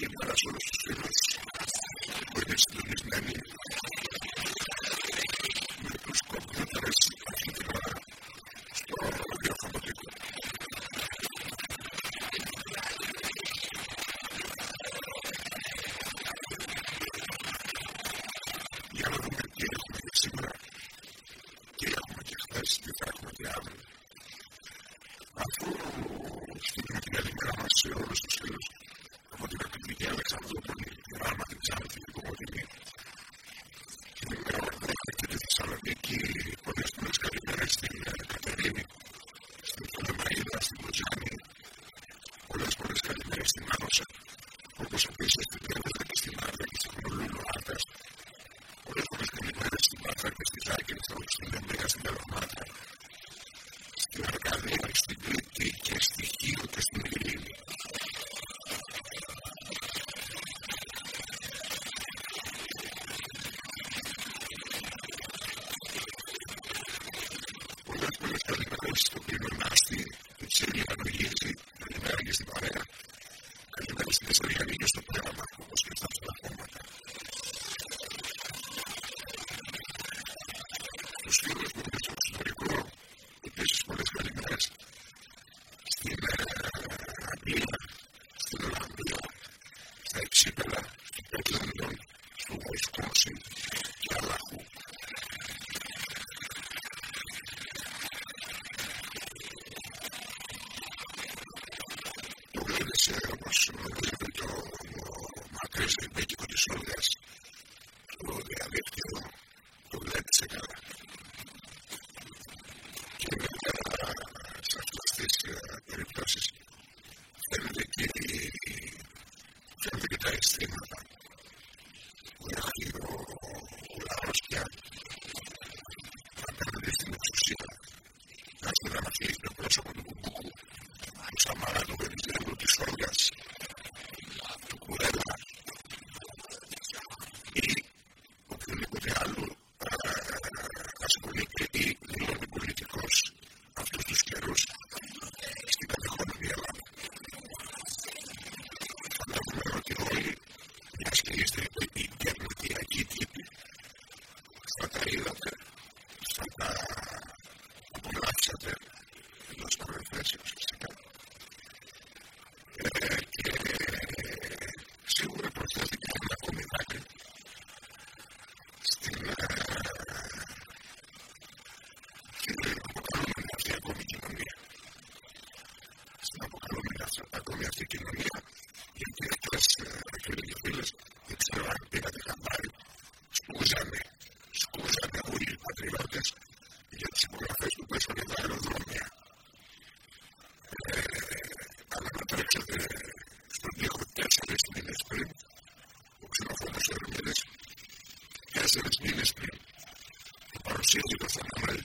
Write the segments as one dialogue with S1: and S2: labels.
S1: και πέρα σε όλους τους φίλους που είναι συντονισμένοι στην πίκη του της ese es mi. Para los siglos de la semana del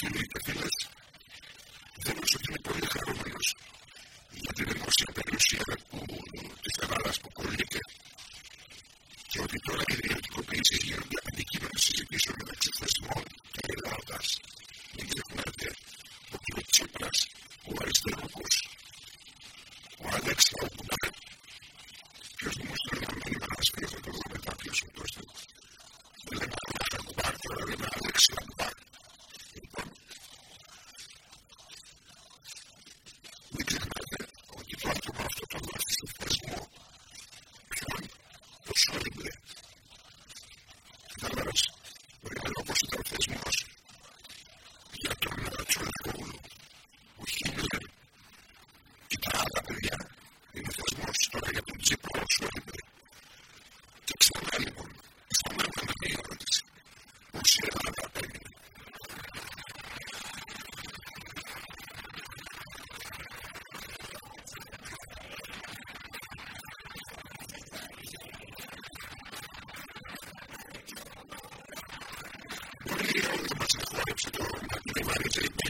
S1: if you need to Ramsey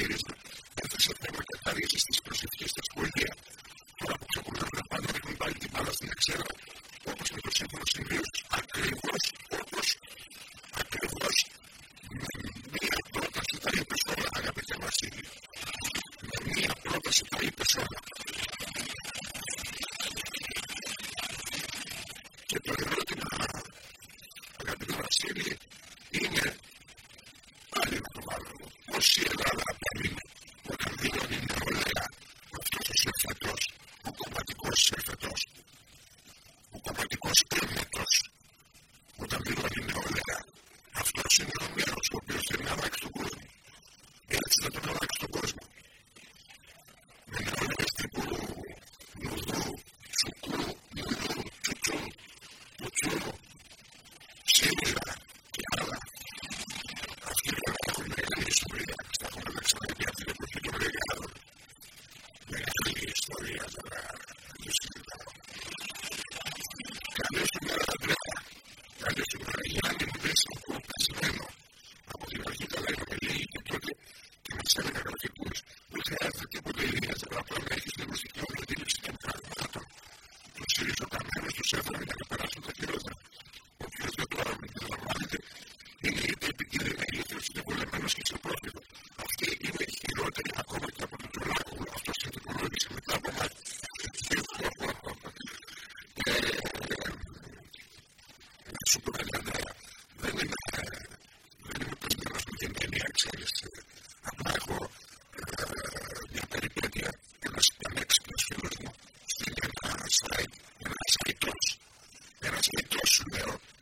S1: διαχείριζε. Έθεσε θέμα και χαρίζει στις προσευχές στα σχολεία. Τώρα που ξεκολουθούν να πάνε, ρίχνουν πάλι την μπάλα στην εξέδρα, όπως με το σύμφωνο συμβίωση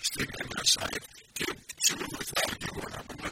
S1: Στην Ελλάδα και σίγουρα βοηθάει και εγώ να πούμε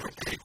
S1: different pages.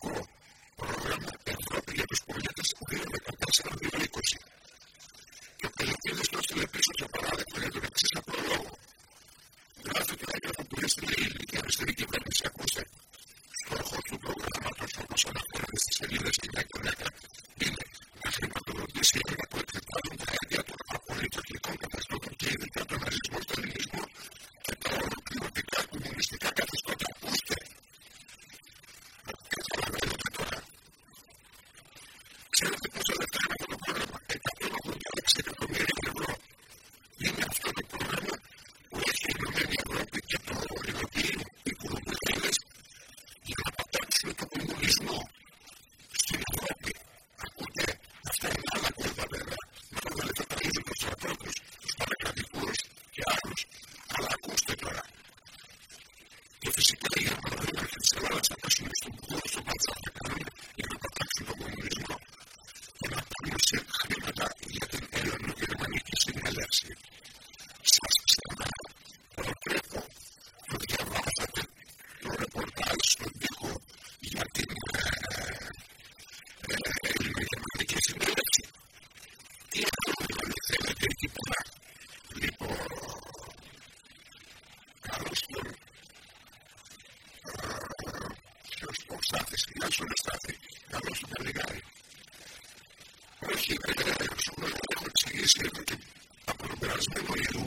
S1: έχει βέβαια, έχω εξηγήσει εδώ και από τον περασμένο Ιανουάριο.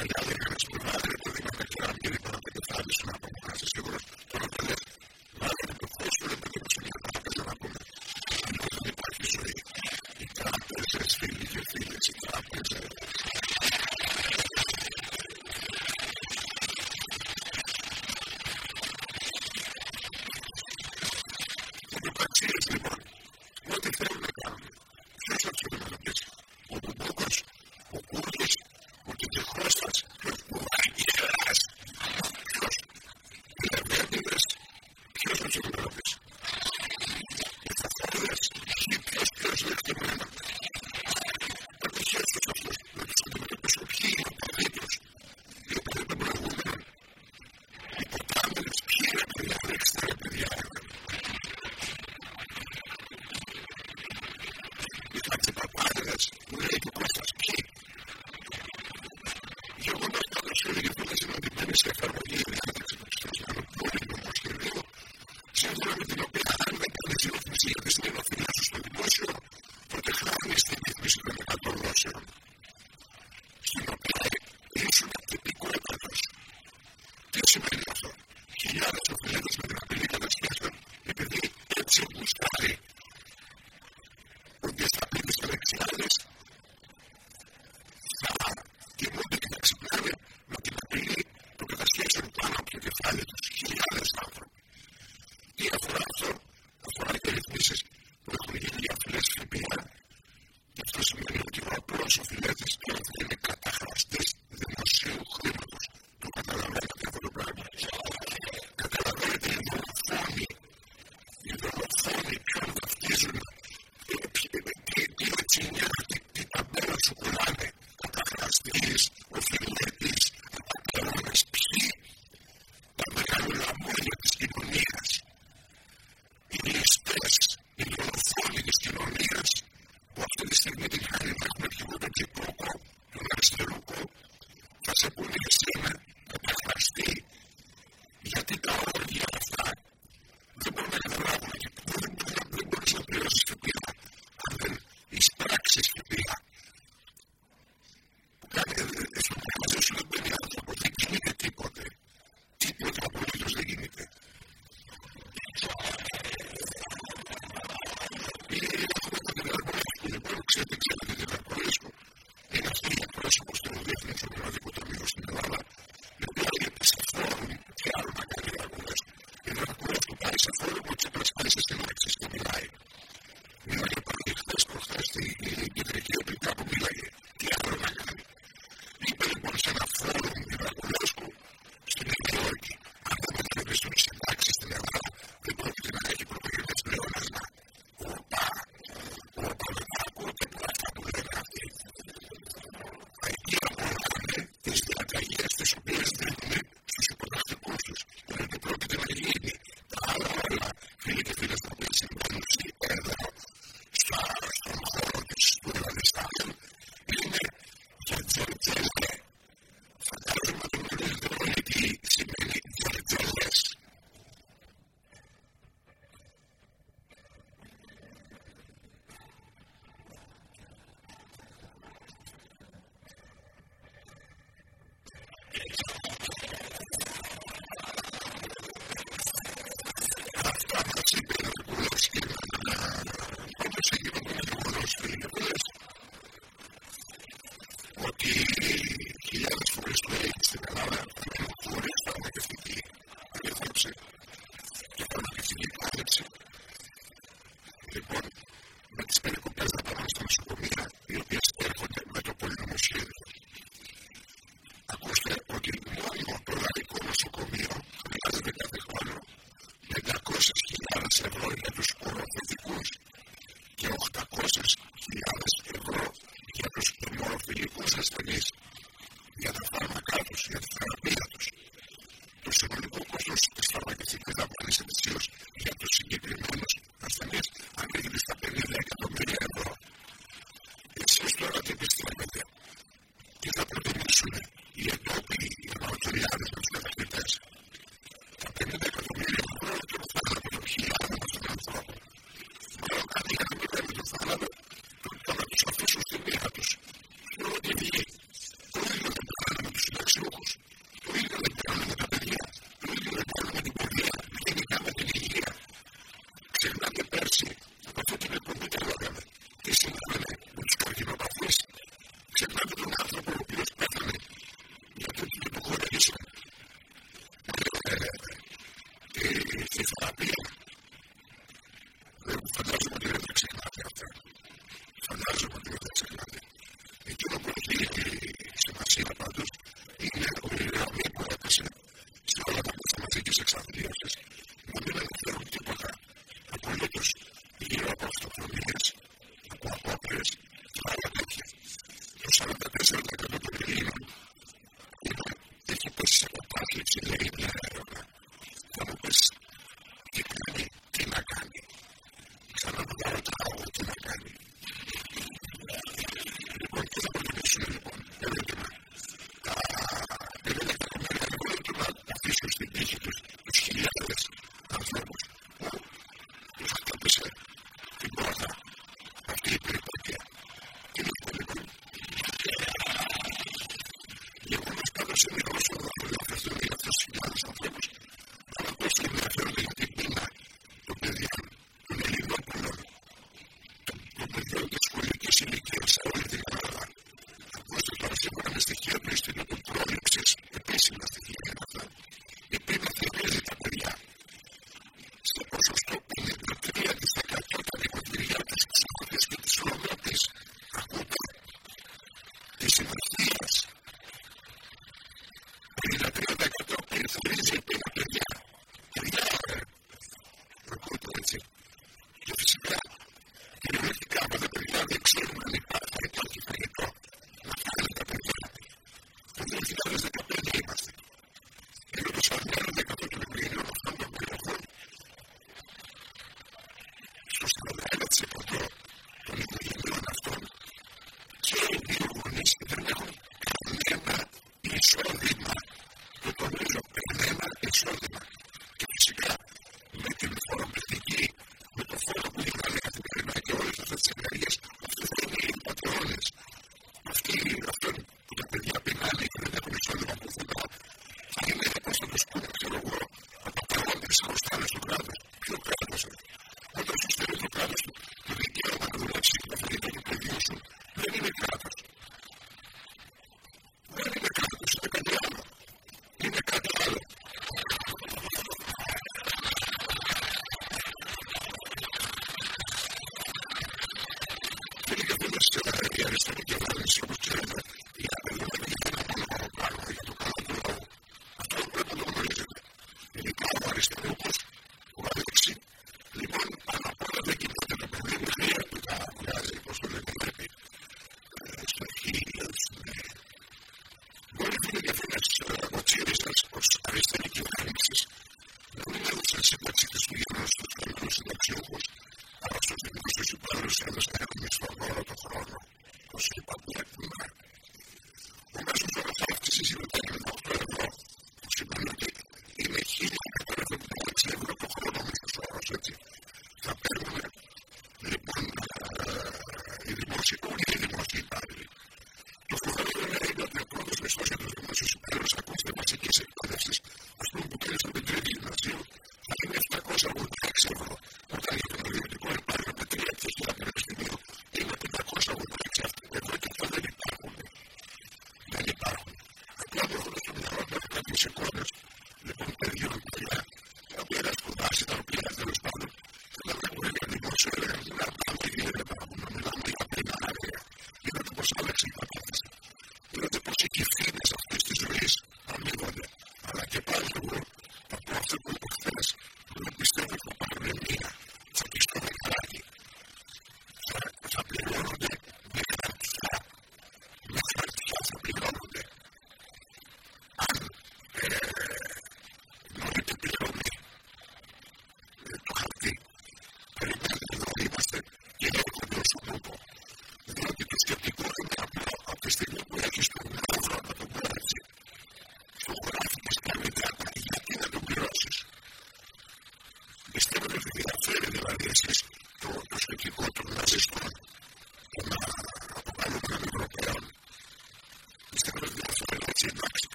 S1: παλιά λέγανε στο μεγάλο, επειδή με μετράμε και δεν να το σίγουρα στο Thanks,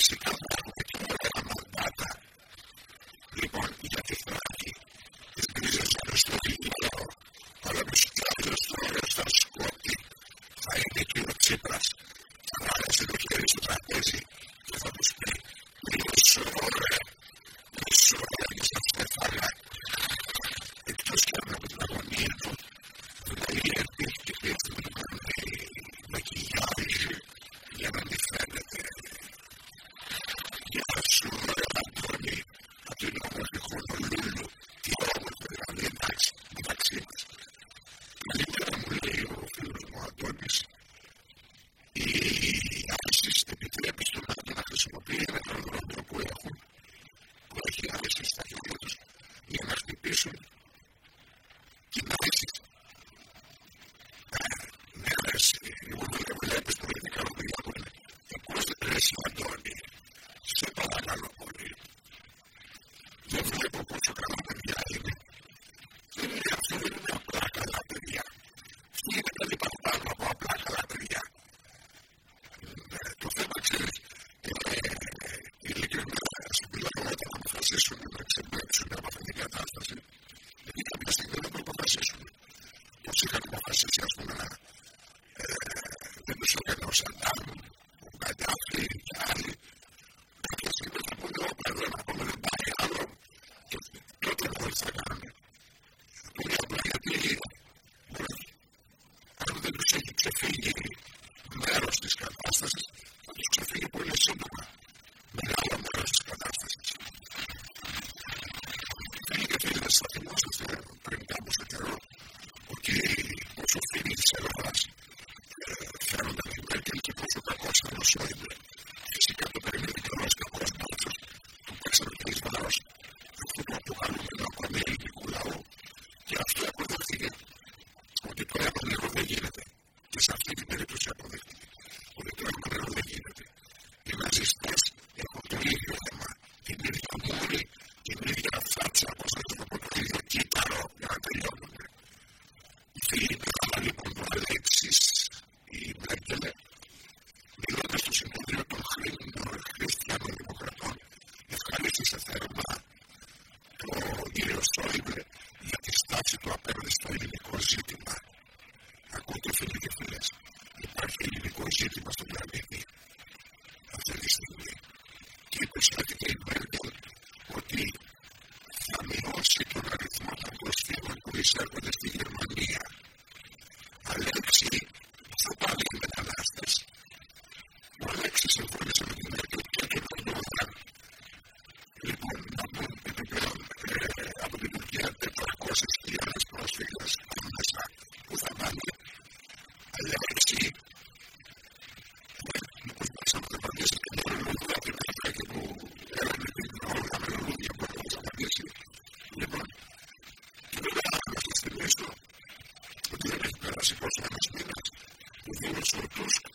S1: should come Russian финишной точки.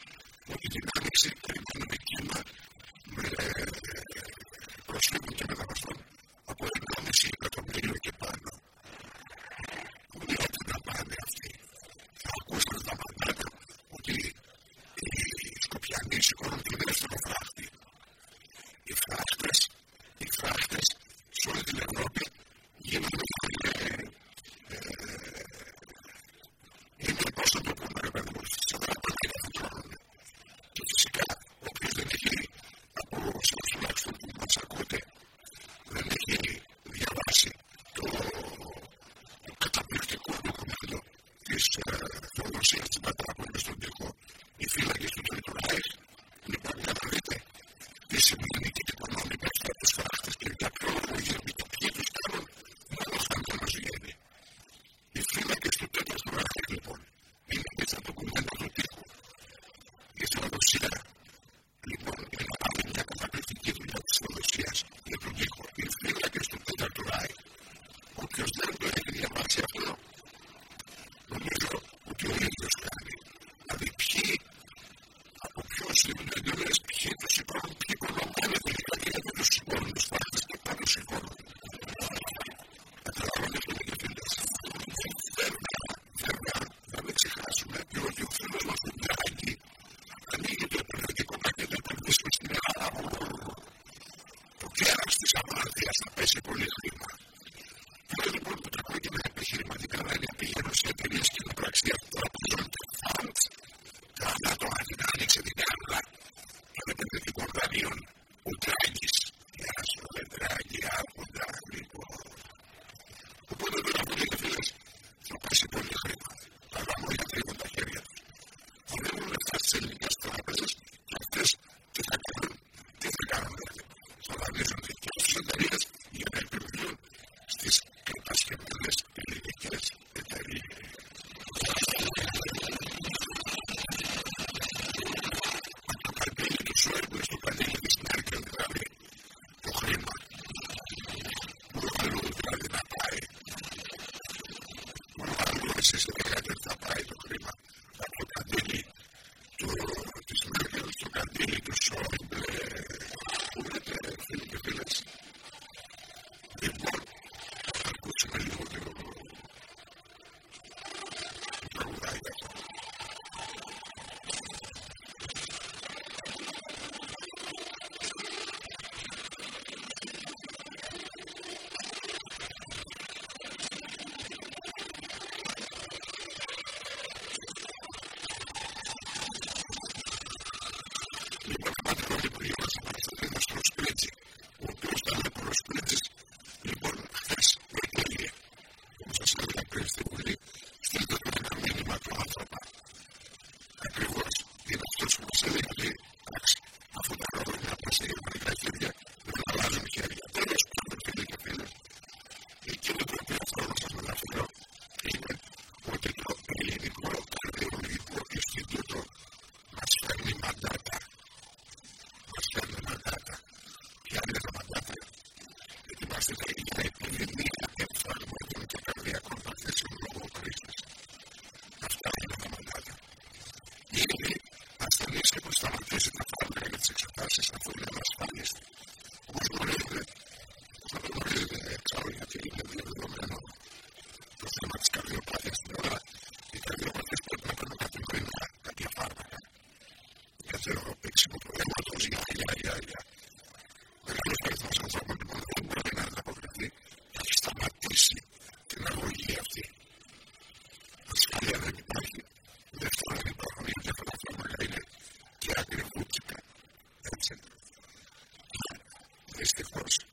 S1: hijos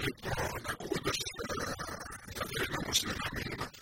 S1: Σου το μοντάρεις πανέρα κλαφτική, γιατί είναι με θέλω να είσαι στο ρίξω ένα μανέ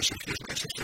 S1: Ezequiel,